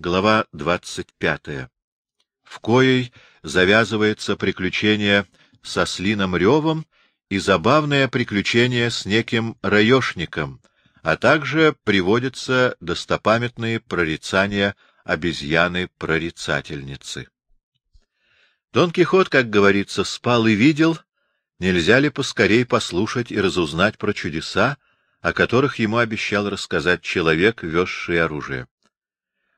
глава 25, в коей завязывается приключение со Слином Ревом и забавное приключение с неким раешником, а также приводятся достопамятные прорицания обезьяны-прорицательницы. Дон Кихот, как говорится, спал и видел, нельзя ли поскорей послушать и разузнать про чудеса, о которых ему обещал рассказать человек, везший оружие.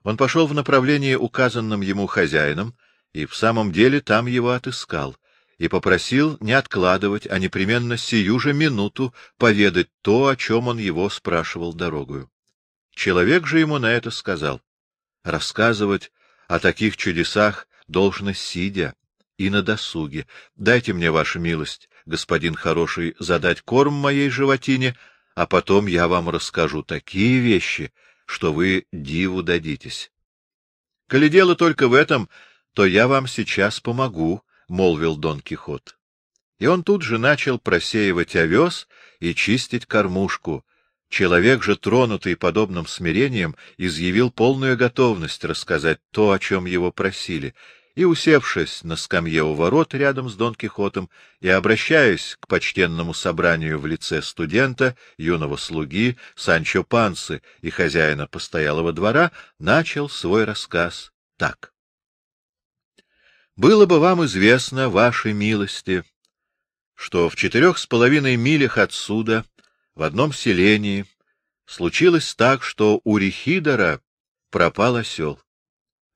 Он пошел в направлении, указанном ему хозяином, и в самом деле там его отыскал, и попросил не откладывать, а непременно сию же минуту поведать то, о чем он его спрашивал дорогою. Человек же ему на это сказал, рассказывать о таких чудесах должно сидя и на досуге. Дайте мне, ваша милость, господин хороший, задать корм моей животине, а потом я вам расскажу такие вещи, что вы диву дадитесь. Коли дело только в этом, то я вам сейчас помогу, — молвил Дон Кихот. И он тут же начал просеивать овес и чистить кормушку. Человек же, тронутый подобным смирением, изъявил полную готовность рассказать то, о чем его просили, и, усевшись на скамье у ворот рядом с Дон Кихотом и обращаясь к почтенному собранию в лице студента, юного слуги, Санчо Пансы и хозяина постоялого двора, начал свой рассказ так. «Было бы вам известно, вашей милости, что в четырех с половиной милях отсюда, в одном селении, случилось так, что у Рихидора пропал осел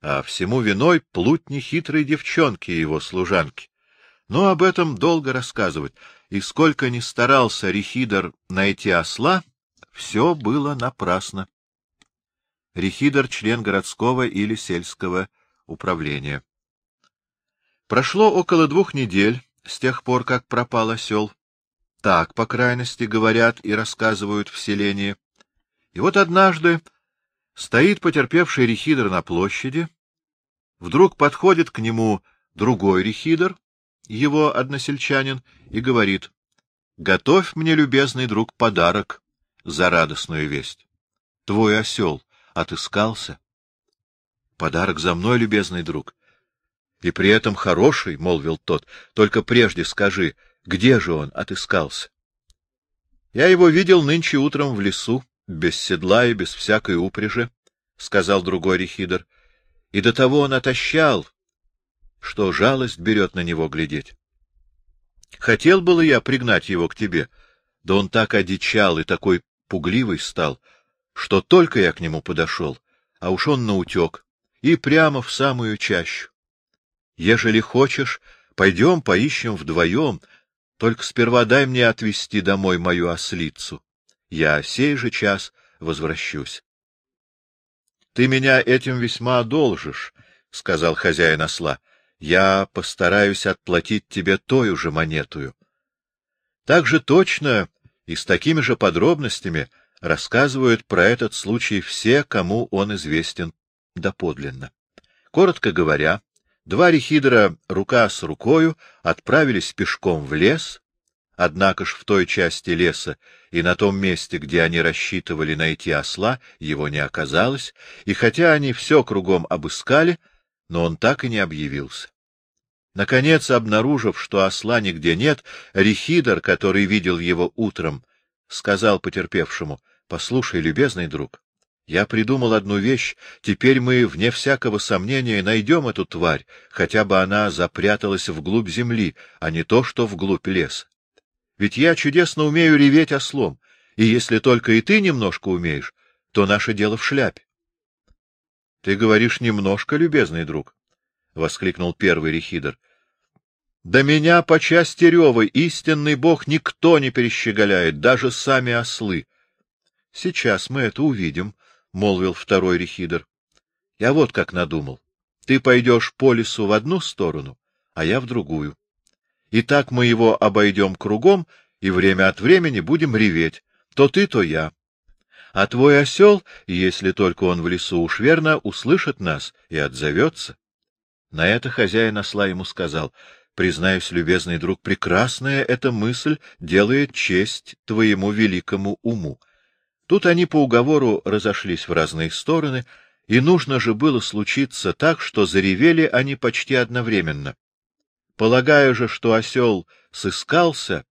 а всему виной плутни хитрой девчонки и его служанки. Но об этом долго рассказывать, и сколько ни старался Рихидор найти осла, все было напрасно. Рихидор — член городского или сельского управления. Прошло около двух недель с тех пор, как пропал осел. Так, по крайности, говорят и рассказывают в селении. И вот однажды Стоит потерпевший рехидр на площади. Вдруг подходит к нему другой рехидр, его односельчанин, и говорит, — Готовь мне, любезный друг, подарок за радостную весть. Твой осел отыскался. — Подарок за мной, любезный друг. — И при этом хороший, — молвил тот, — только прежде скажи, где же он отыскался? — Я его видел нынче утром в лесу, без седла и без всякой упряжи, — сказал другой рехидр, — и до того он отощал, что жалость берет на него глядеть. Хотел было я пригнать его к тебе, да он так одичал и такой пугливый стал, что только я к нему подошел, а уж он наутек, и прямо в самую чащу. Ежели хочешь, пойдем поищем вдвоем, только сперва дай мне отвезти домой мою ослицу я сей же час возвращусь. — Ты меня этим весьма одолжишь, — сказал хозяин осла. — Я постараюсь отплатить тебе тою же монетую. Так же точно и с такими же подробностями рассказывают про этот случай все, кому он известен доподлинно. Коротко говоря, два рехидера рука с рукою отправились пешком в лес, Однако ж в той части леса и на том месте, где они рассчитывали найти осла, его не оказалось, и хотя они все кругом обыскали, но он так и не объявился. Наконец, обнаружив, что осла нигде нет, Рихидор, который видел его утром, сказал потерпевшему, — Послушай, любезный друг, я придумал одну вещь, теперь мы, вне всякого сомнения, найдем эту тварь, хотя бы она запряталась вглубь земли, а не то, что вглубь леса. Ведь я чудесно умею реветь ослом, и если только и ты немножко умеешь, то наше дело в шляпе. — Ты говоришь немножко, любезный друг, — воскликнул первый рехидр. — Да меня по части рева истинный бог никто не перещеголяет, даже сами ослы. — Сейчас мы это увидим, — молвил второй рехидр. — Я вот как надумал. Ты пойдешь по лесу в одну сторону, а я в другую. И так мы его обойдем кругом и время от времени будем реветь, то ты, то я. А твой осел, если только он в лесу уж верно, услышит нас и отзовется. На это хозяин осла ему сказал, — Признаюсь, любезный друг, прекрасная эта мысль делает честь твоему великому уму. Тут они по уговору разошлись в разные стороны, И нужно же было случиться так, что заревели они почти одновременно. Полагая же, что осел сыскался,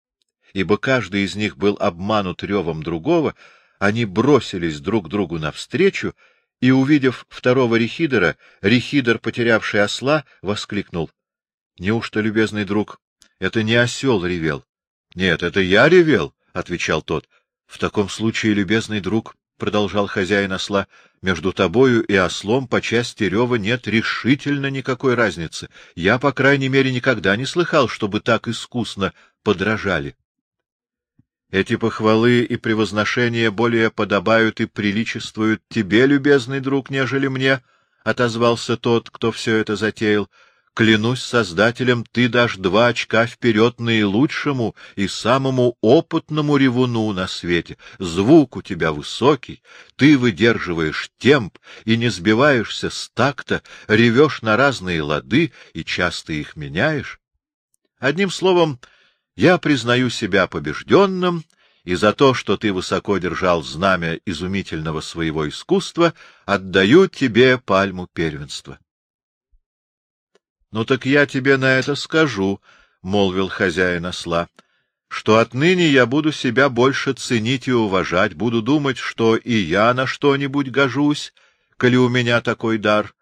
ибо каждый из них был обманут ревом другого, они бросились друг другу навстречу, и, увидев второго Рехидера, Рехидер, потерявший осла, воскликнул. — Неужто, любезный друг, это не осел ревел? — Нет, это я ревел, — отвечал тот. — В таком случае, любезный друг, — продолжал хозяин осла, — между тобою и ослом по части рева нет решительно никакой разницы. Я, по крайней мере, никогда не слыхал, чтобы так искусно подражали. Эти похвалы и превозношения более подобают и приличествуют тебе, любезный друг, нежели мне, — отозвался тот, кто все это затеял. Клянусь Создателем, ты дашь два очка вперед наилучшему и самому опытному ревуну на свете. Звук у тебя высокий, ты выдерживаешь темп и не сбиваешься с такта, ревешь на разные лады и часто их меняешь. Одним словом, я признаю себя побежденным, и за то, что ты высоко держал знамя изумительного своего искусства, отдаю тебе пальму первенства. — Ну так я тебе на это скажу, — молвил хозяин осла, — что отныне я буду себя больше ценить и уважать, буду думать, что и я на что-нибудь гожусь, коли у меня такой дар.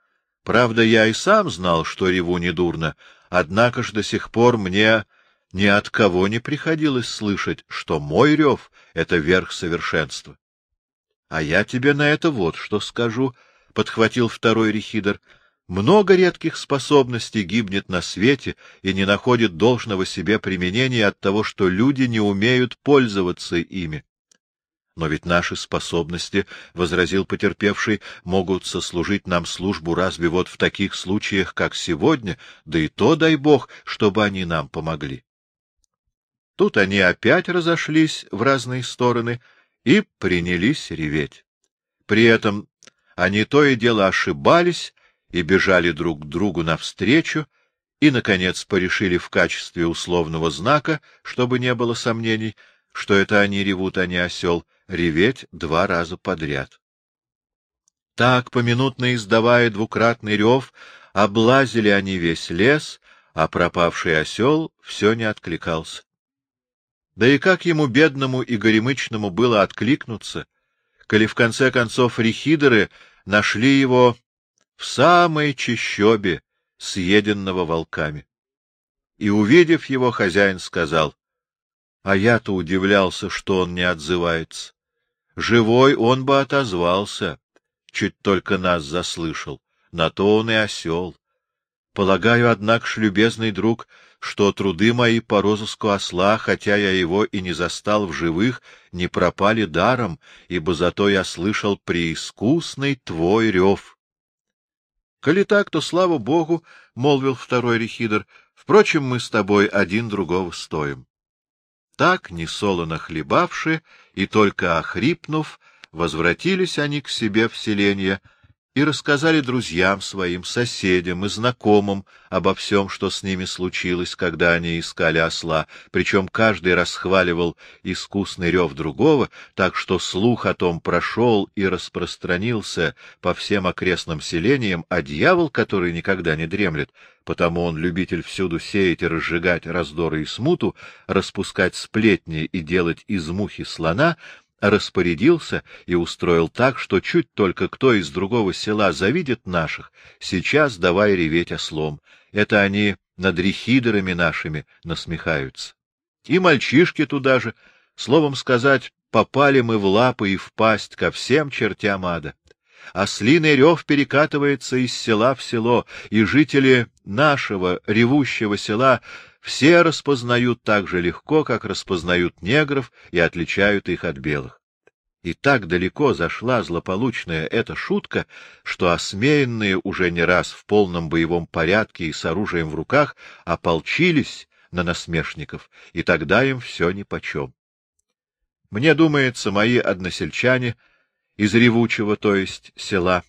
Правда, я и сам знал, что реву недурно, однако ж до сих пор мне ни от кого не приходилось слышать, что мой рев — это верх совершенства. — А я тебе на это вот что скажу, — подхватил второй рехидер. — Много редких способностей гибнет на свете и не находит должного себе применения от того, что люди не умеют пользоваться ими. — Но ведь наши способности, — возразил потерпевший, — могут сослужить нам службу разве вот в таких случаях, как сегодня, да и то, дай бог, чтобы они нам помогли. Тут они опять разошлись в разные стороны и принялись реветь. При этом они то и дело ошибались и бежали друг к другу навстречу, и, наконец, порешили в качестве условного знака, чтобы не было сомнений, что это они ревут, а не осел, реветь два раза подряд. Так, поминутно издавая двукратный рев, облазили они весь лес, а пропавший осел все не откликался. Да и как ему, бедному и горемычному, было откликнуться, коли в конце концов рехидеры нашли его в самой чащобе, съеденного волками. И, увидев его, хозяин сказал, — А я-то удивлялся, что он не отзывается. Живой он бы отозвался, чуть только нас заслышал, на то он и осел. Полагаю, однако ж, любезный друг, что труды мои по розыску осла, хотя я его и не застал в живых, не пропали даром, ибо зато я слышал преискусный твой рев. — Коли так, то слава богу, — молвил второй рехидр, — впрочем, мы с тобой один другого стоим. Так, несолоно хлебавши и только охрипнув, возвратились они к себе в селение, — и рассказали друзьям своим, соседям и знакомым обо всем, что с ними случилось, когда они искали осла, причем каждый расхваливал искусный рев другого, так что слух о том прошел и распространился по всем окрестным селениям, а дьявол, который никогда не дремлет, потому он любитель всюду сеять и разжигать раздоры и смуту, распускать сплетни и делать из мухи слона, распорядился и устроил так, что чуть только кто из другого села завидит наших, сейчас давай реветь ослом. Это они над рехидерами нашими насмехаются. И мальчишки туда же, словом сказать, попали мы в лапы и в пасть ко всем чертям ада. Ослиный рев перекатывается из села в село, и жители нашего ревущего села все распознают так же легко, как распознают негров и отличают их от белых. И так далеко зашла злополучная эта шутка, что осмеянные уже не раз в полном боевом порядке и с оружием в руках ополчились на насмешников, и тогда им все нипочем. Мне думается, мои односельчане из ревучего, то есть села,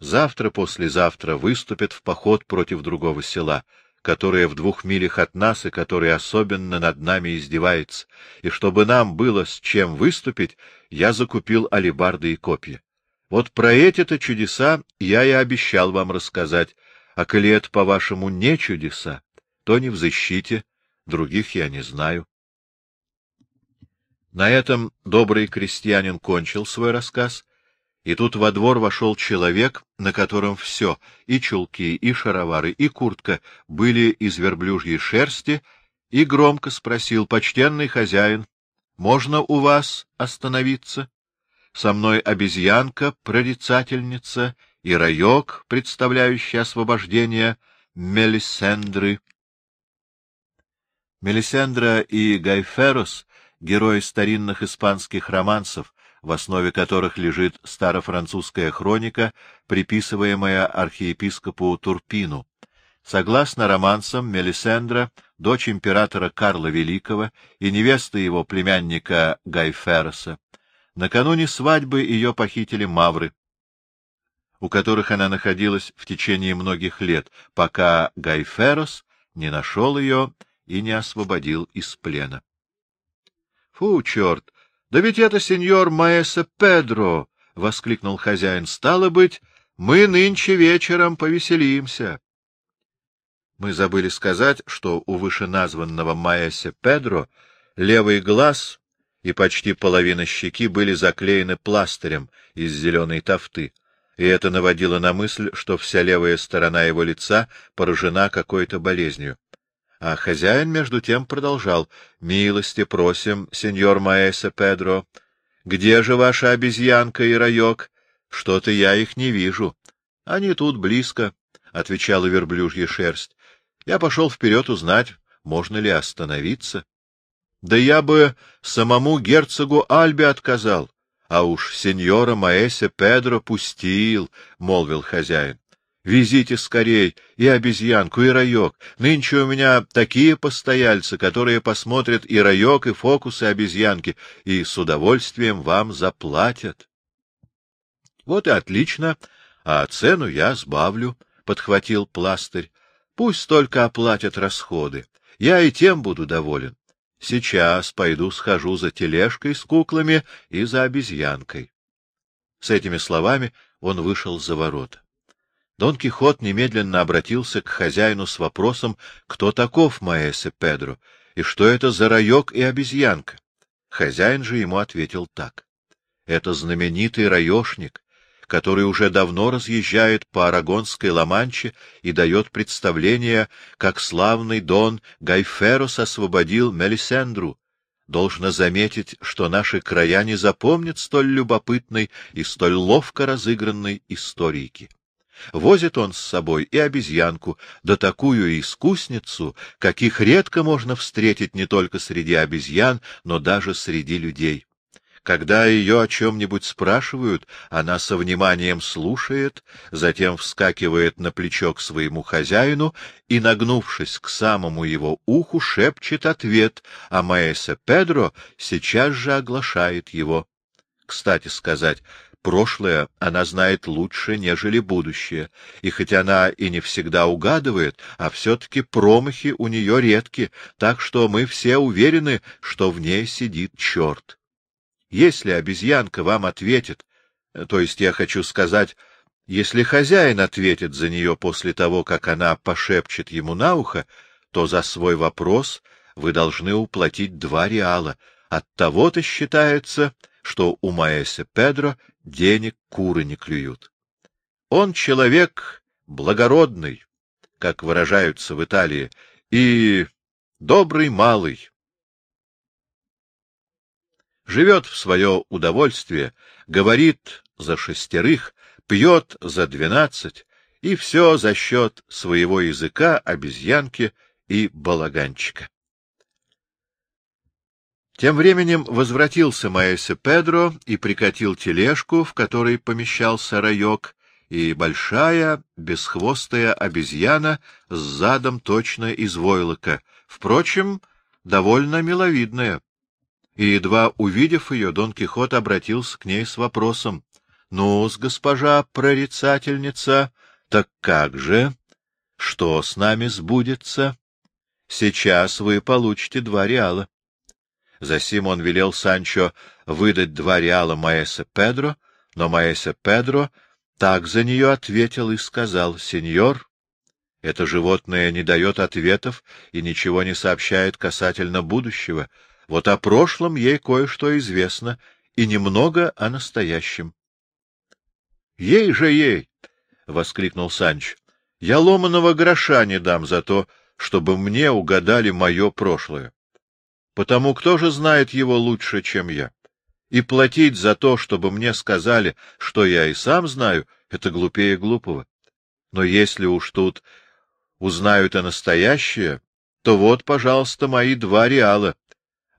завтра-послезавтра выступят в поход против другого села — которая в двух милях от нас и которая особенно над нами издевается, и чтобы нам было с чем выступить, я закупил алебарды и копья. Вот про эти-то чудеса я и обещал вам рассказать, а коли это, по-вашему, не чудеса, то не взыщите, других я не знаю. На этом добрый крестьянин кончил свой рассказ, и тут во двор вошел человек, на котором все, и чулки, и шаровары, и куртка, были из верблюжьей шерсти, и громко спросил, почтенный хозяин, можно у вас остановиться? Со мной обезьянка, прорицательница, и райок, представляющий освобождение Мелисендры. Мелисендра и Гайферос — герои старинных испанских романсов, в основе которых лежит старофранцузская хроника, приписываемая архиепископу Турпину. Согласно романсам, Мелисендра — дочь императора Карла Великого и невеста его племянника Гайфероса. Накануне свадьбы ее похитили мавры, у которых она находилась в течение многих лет, пока Гайферос не нашел ее и не освободил из плена. — Фу, черт! Да ведь это сеньор Маэса Педро! — воскликнул хозяин. — Стало быть, мы нынче вечером повеселимся. Мы забыли сказать, что у вышеназванного Маэса Педро левый глаз и почти половина щеки были заклеены пластырем из зеленой тофты, и это наводило на мысль, что вся левая сторона его лица поражена какой-то болезнью. А хозяин, между тем, продолжал. — Милости просим, сеньор Маэса Педро. Где же ваша обезьянка и райок? Что-то я их не вижу. — Они тут близко, — отвечала верблюжья шерсть. Я пошел вперед узнать, можно ли остановиться. Да я бы самому герцогу Альбе отказал, а уж сеньора Маэсе Педро пустил, — молвил хозяин. Везите скорей и обезьянку, и райок. Нынче у меня такие постояльцы, которые посмотрят и райок, и фокусы обезьянки, и с удовольствием вам заплатят. — Вот и отлично, а цену я сбавлю, — подхватил пластырь. — Пусть только оплатят расходы. Я и тем буду доволен. Сейчас пойду схожу за тележкой с куклами и за обезьянкой. С этими словами он вышел за ворота. Дон Кихот немедленно обратился к хозяину с вопросом, кто таков Маэсе Педро, и что это за райок и обезьянка. Хозяин же ему ответил так. Это знаменитый раешник, который уже давно разъезжает по Арагонской Ла-Манче и дает представление, как славный Дон Гайферос освободил Мелисендру. Должно заметить, что наши края не запомнят столь любопытной и столь ловко разыгранной историки. Возит он с собой и обезьянку, да такую искусницу, каких редко можно встретить не только среди обезьян, но даже среди людей. Когда ее о чем-нибудь спрашивают, она со вниманием слушает, затем вскакивает на плечо к своему хозяину и, нагнувшись к самому его уху, шепчет ответ, а Маэсе Педро сейчас же оглашает его. Кстати сказать, Прошлое она знает лучше, нежели будущее, и хоть она и не всегда угадывает, а все-таки промахи у нее редки, так что мы все уверены, что в ней сидит черт. Если обезьянка вам ответит, то есть я хочу сказать, если хозяин ответит за нее после того, как она пошепчет ему на ухо, то за свой вопрос вы должны уплатить два реала. От того-то считается, что у Маэсе Педро денег куры не клюют. Он человек благородный, как выражаются в Италии, и добрый малый. Живет в свое удовольствие, говорит за шестерых, пьет за двенадцать, и все за счет своего языка, обезьянки и балаганчика. Тем временем возвратился Маэсе Педро и прикатил тележку, в которой помещался райок, и большая бесхвостая обезьяна с задом точно из войлока, впрочем, довольно миловидная. И, едва увидев ее, Дон Кихот обратился к ней с вопросом. — Ну-с, госпожа прорицательница, так как же? Что с нами сбудется? Сейчас вы получите два реала. Засим он велел Санчо выдать два реала Маэсе Педро, Но Маэсе Педро так за нее ответил и сказал, — Сеньор, это животное не дает ответов и ничего не сообщает касательно будущего. Вот о прошлом ей кое-что известно, и немного о настоящем. — Ей же ей! — воскликнул Санч. — Я ломаного гроша не дам за то, чтобы мне угадали мое прошлое. Потому кто же знает его лучше, чем я? И платить за то, чтобы мне сказали, что я и сам знаю, это глупее глупого. Но если уж тут узнают о настоящее, то вот, пожалуйста, мои два реала.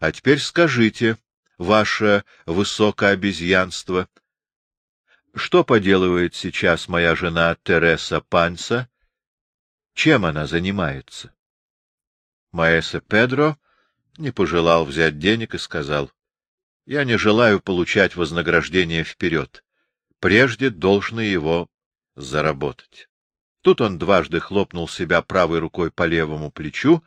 А теперь скажите, ваше высокообезьянство, что поделывает сейчас моя жена Тереса Панса? Чем она занимается? Маэса Педро не пожелал взять денег и сказал, — Я не желаю получать вознаграждение вперед. Прежде должны его заработать. Тут он дважды хлопнул себя правой рукой по левому плечу,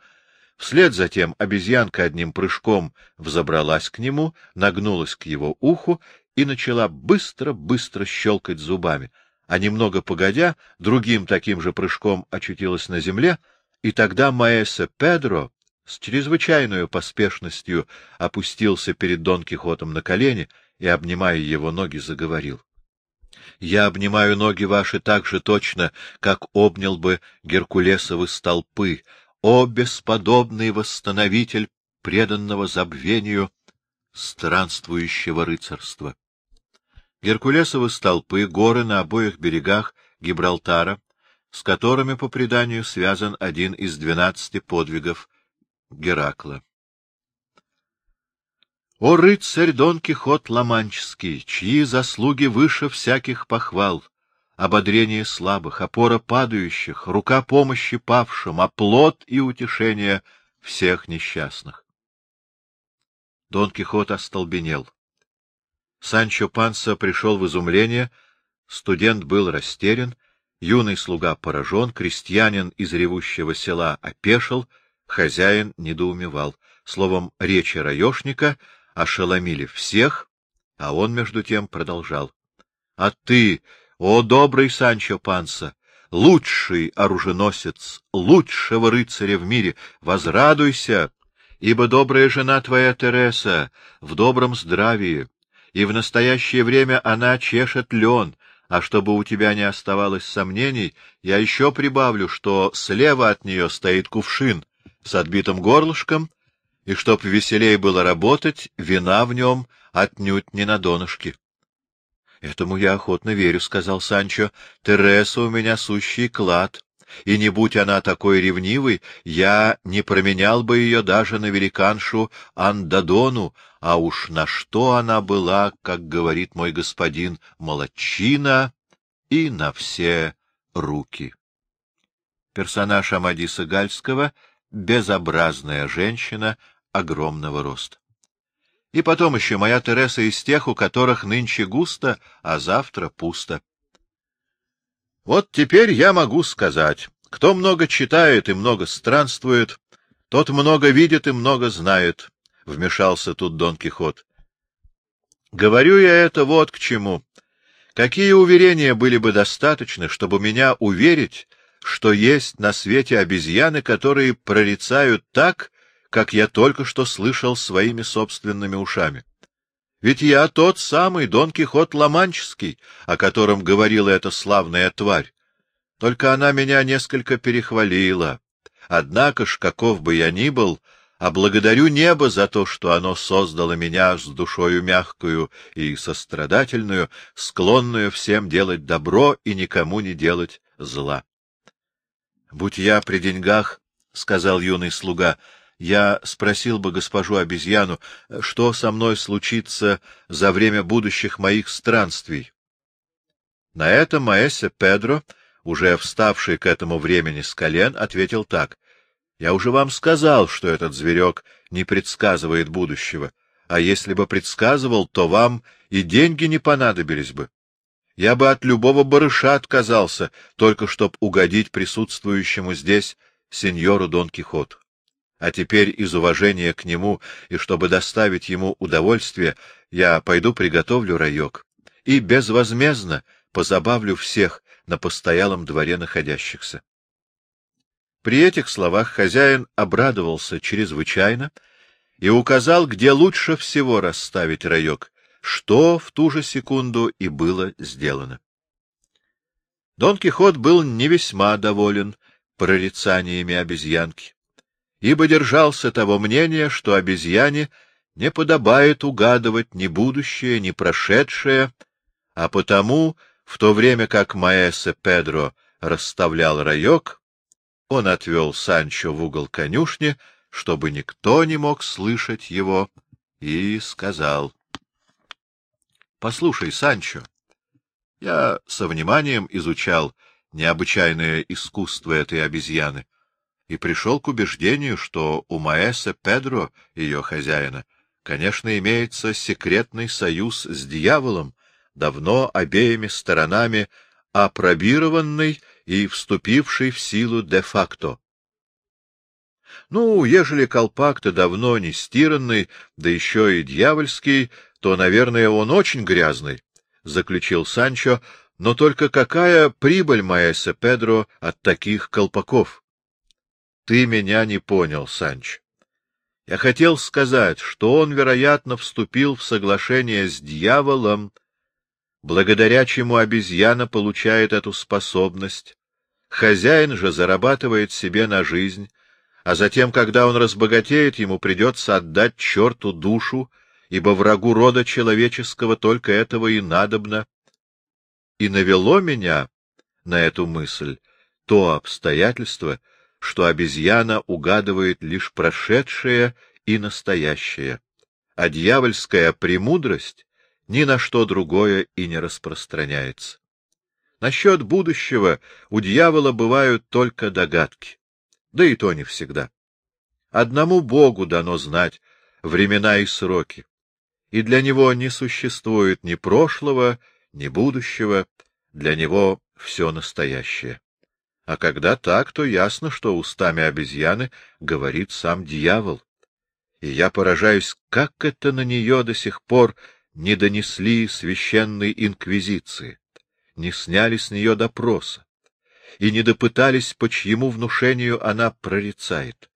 вслед затем обезьянка одним прыжком взобралась к нему, нагнулась к его уху и начала быстро-быстро щелкать зубами, а немного погодя, другим таким же прыжком очутилась на земле, и тогда Маэсе Педро с чрезвычайной поспешностью опустился перед Дон Кихотом на колени и, обнимая его ноги, заговорил. Я обнимаю ноги ваши так же точно, как обнял бы Геркулесовы столпы, о бесподобный восстановитель преданного забвению странствующего рыцарства. Геркулесовы столпы — горы на обоих берегах Гибралтара, с которыми, по преданию, связан один из двенадцати подвигов Геракла. О, рыцарь Дон Кихот Ламанческий, чьи заслуги выше всяких похвал, ободрение слабых, опора падающих, рука помощи павшим, оплот и утешение всех несчастных. Дон Кихот остолбенел. Санчо Панса пришел в изумление, студент был растерян, юный слуга поражен, крестьянин из ревущего села опешил, хозяин недоумевал. Словом, речи раешника — ошеломили всех, а он, между тем, продолжал. — А ты, о добрый Санчо Панса, лучший оруженосец, лучшего рыцаря в мире, возрадуйся, ибо добрая жена твоя Тереса в добром здравии, и в настоящее время она чешет лен, а чтобы у тебя не оставалось сомнений, я еще прибавлю, что слева от нее стоит кувшин с отбитым горлышком, и чтоб веселей было работать, вина в нем отнюдь не на донышке. — Этому я охотно верю, — сказал Санчо. — Тереса у меня сущий клад, и не будь она такой ревнивой, я не променял бы ее даже на великаншу Андадону, а уж на что она была, как говорит мой господин, молодчина и на все руки. Персонаж Амадиса Гальского — безобразная женщина — огромного роста. И потом еще моя Тереса из тех, у которых нынче густо, а завтра пусто. Вот теперь я могу сказать, кто много читает и много странствует, тот много видит и много знает, — вмешался тут Дон Кихот. Говорю я это вот к чему. Какие уверения были бы достаточны, чтобы меня уверить, что есть на свете обезьяны, которые прорицают так, как я только что слышал своими собственными ушами. Ведь я тот самый Дон Кихот Ломанческий, о котором говорила эта славная тварь. Только она меня несколько перехвалила. Однако ж, каков бы я ни был, а благодарю небо за то, что оно создало меня с душою мягкую и сострадательную, склонную всем делать добро и никому не делать зла. — Будь я при деньгах, — сказал юный слуга, — я спросил бы госпожу обезьяну, что со мной случится за время будущих моих странствий. На это Маэссе Педро, уже вставший к этому времени с колен, ответил так. — Я уже вам сказал, что этот зверек не предсказывает будущего, а если бы предсказывал, то вам и деньги не понадобились бы. Я бы от любого барыша отказался, только чтоб угодить присутствующему здесь сеньору Дон Кихоту. А теперь из уважения к нему и чтобы доставить ему удовольствие, я пойду приготовлю раек. и безвозмездно позабавлю всех на постоялом дворе находящихся. При этих словах хозяин обрадовался чрезвычайно и указал, где лучше всего расставить раек, что в ту же секунду и было сделано. Дон Кихот был не весьма доволен прорицаниями обезьянки, ибо держался того мнения, что обезьяне не подобает угадывать ни будущее, ни прошедшее, а потому, в то время как Маэсе Педро расставлял раек, он отвел Санчо в угол конюшни, чтобы никто не мог слышать его, и сказал. — Послушай, Санчо, я со вниманием изучал необычайное искусство этой обезьяны и пришел к убеждению, что у Маэса Педро, ее хозяина, конечно, имеется секретный союз с дьяволом, давно обеими сторонами опробированный и вступивший в силу де-факто. Ну, ежели колпак-то давно не стиранный, да еще и дьявольский, то, наверное, он очень грязный, — заключил Санчо, — но только какая прибыль, Маэсе Педро, от таких колпаков? Ты меня не понял, Санчо. Я хотел сказать, что он, вероятно, вступил в соглашение с дьяволом, благодаря чему обезьяна получает эту способность. Хозяин же зарабатывает себе на жизнь, а затем, когда он разбогатеет, ему придется отдать черту душу, ибо врагу рода человеческого только этого и надобно. И навело меня на эту мысль то обстоятельство, что обезьяна угадывает лишь прошедшее и настоящее, а дьявольская премудрость ни на что другое и не распространяется. Насчет будущего у дьявола бывают только догадки, да и то не всегда. Одному Богу дано знать времена и сроки, и для него не существует ни прошлого, ни будущего, для него все настоящее. А когда так, то ясно, что устами обезьяны говорит сам дьявол. И я поражаюсь, как это на нее до сих пор не донесли священной инквизиции, не сняли с нее допроса и не допытались, по чьему внушению она прорицает.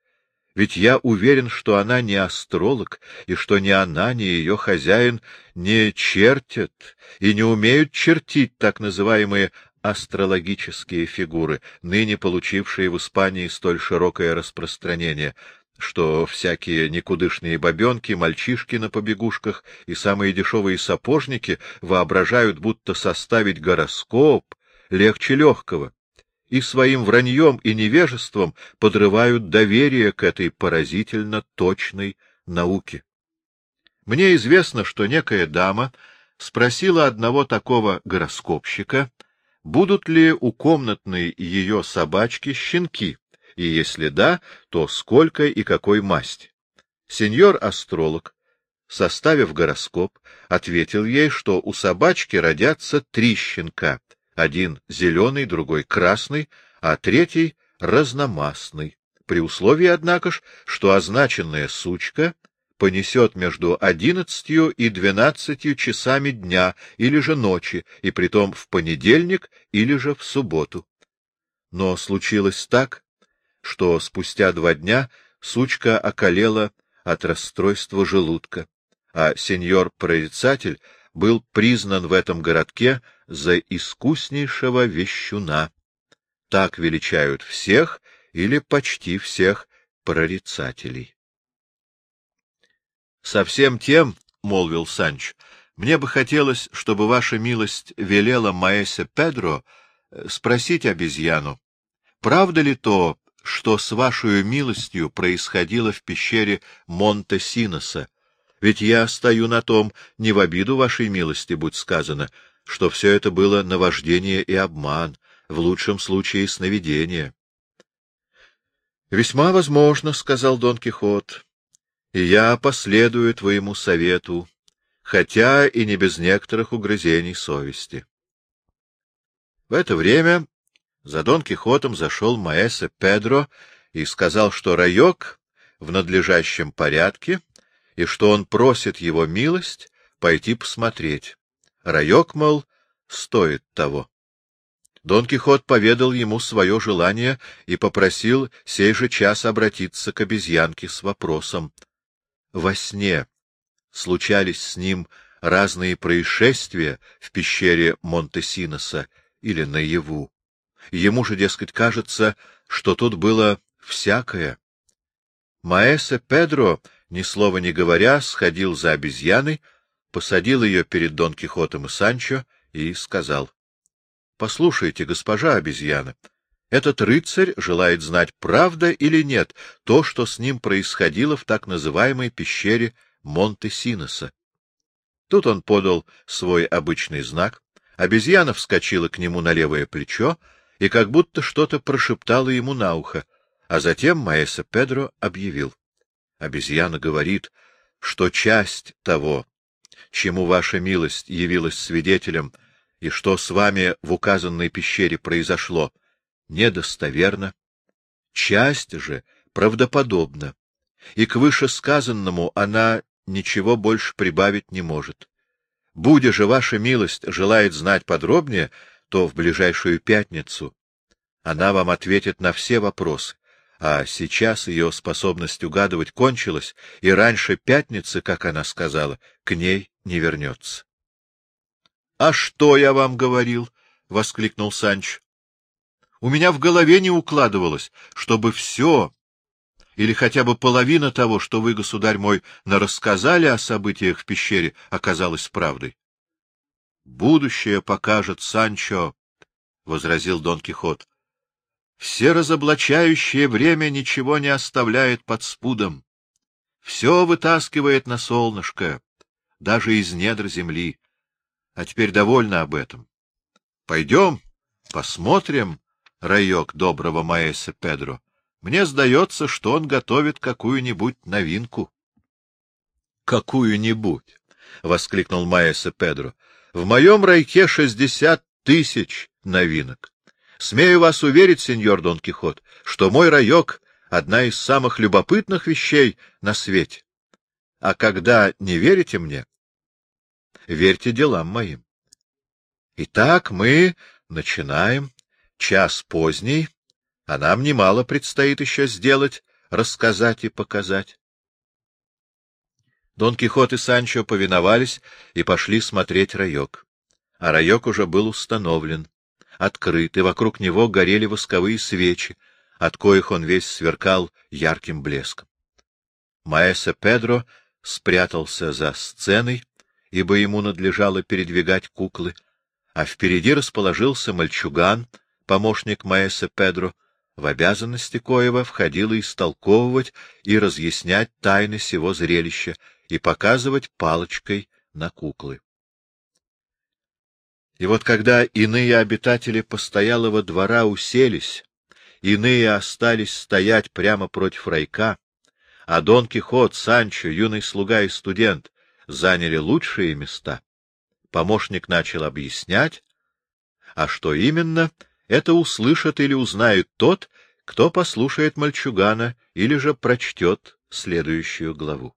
Ведь я уверен, что она не астролог, и что ни она, ни ее хозяин не чертят и не умеют чертить так называемые астрологические фигуры, ныне получившие в Испании столь широкое распространение, что всякие никудышные бабенки, мальчишки на побегушках и самые дешевые сапожники воображают, будто составить гороскоп легче легкого, и своим враньем и невежеством подрывают доверие к этой поразительно точной науке. Мне известно, что некая дама спросила одного такого гороскопщика, будут ли у комнатной ее собачки щенки, и если да, то сколько и какой масти. Сеньор-астролог, составив гороскоп, ответил ей, что у собачки родятся три щенка, один зеленый, другой красный, а третий разномастный, при условии, однако ж, что означенная сучка понесет между одиннадцатью и двенадцатью часами дня или же ночи, и притом в понедельник или же в субботу. Но случилось так, что спустя два дня сучка околела от расстройства желудка, а сеньор-прорицатель был признан в этом городке за искуснейшего вещуна. Так величают всех или почти всех прорицателей. — Совсем тем, — молвил Санч, — мне бы хотелось, чтобы ваша милость велела Маэсе Педро э, спросить обезьяну, правда ли то, что с вашей милостью происходило в пещере Монте-Синоса. Ведь я стою на том, не в обиду вашей милости, будь сказано, что все это было наваждение и обман, в лучшем случае сновидение. — Весьма возможно, — сказал Дон Кихот, — и я последую твоему совету, хотя и не без некоторых угрызений совести. В это время за Дон Кихотом зашел Маэсе Педро и сказал, что райок в надлежащем порядке и что он просит его милость пойти посмотреть, Райок, мол, стоит того. Дон Кихот поведал ему свое желание и попросил сей же час обратиться к обезьянке с вопросом. Во сне случались с ним разные происшествия в пещере Монтесиноса или наяву. Ему же, дескать, кажется, что тут было всякое. Маэсе Педро, ни слова не говоря, сходил за обезьяной, посадил ее перед Дон Кихотом и Санчо и сказал. — Послушайте, госпожа обезьяна, этот рыцарь желает знать, правда или нет то, что с ним происходило в так называемой пещере Монте-Синоса. Тут он подал свой обычный знак, обезьяна вскочила к нему на левое плечо и как будто что-то прошептала ему на ухо, а затем Маэса Педро объявил. Обезьяна говорит, что часть того, чему ваша милость явилась свидетелем, и что с вами в указанной пещере произошло, недостоверно, часть же правдоподобна, и к вышесказанному она ничего больше прибавить не может. Будя же ваша милость желает знать подробнее, то в ближайшую пятницу она вам ответит на все вопросы, а сейчас ее способность угадывать кончилась, и раньше пятницы, как она сказала, к ней не вернется. — А что я вам говорил? — воскликнул Санч. — У меня в голове не укладывалось, чтобы все, или хотя бы половина того, что вы, государь мой, нарассказали о событиях в пещере, оказалось правдой. — Будущее покажет, Санчо, — возразил Дон Кихот. Все разоблачающее время ничего не оставляет под спудом. Все вытаскивает на солнышко, даже из недр земли. А теперь довольно об этом. Пойдем, посмотрим райок доброго Маэса Педро. Мне сдается, что он готовит какую-нибудь новинку. — Какую-нибудь! — воскликнул Маэса Педро. — В моем райке шестьдесят тысяч новинок. Смею вас уверить, сеньор Дон Кихот, что мой райок — одна из самых любопытных вещей на свете. А когда не верите мне, верьте делам моим. Итак, мы начинаем. Час поздний, а нам немало предстоит еще сделать, рассказать и показать. Дон Кихот и Санчо повиновались и пошли смотреть райок. А райок уже был установлен открыт, и вокруг него горели восковые свечи, от коих он весь сверкал ярким блеском. Маэсе Педро спрятался за сценой, ибо ему надлежало передвигать куклы, а впереди расположился мальчуган, помощник Маэсе Педро, в обязанности коего входило истолковывать и разъяснять тайны сего зрелища и показывать палочкой на куклы. И вот когда иные обитатели постоялого двора уселись, иные остались стоять прямо против райка, а Дон Кихот, Санчо, юный слуга и студент заняли лучшие места, помощник начал объяснять, а что именно, это услышит или узнает тот, кто послушает мальчугана или же прочтет следующую главу.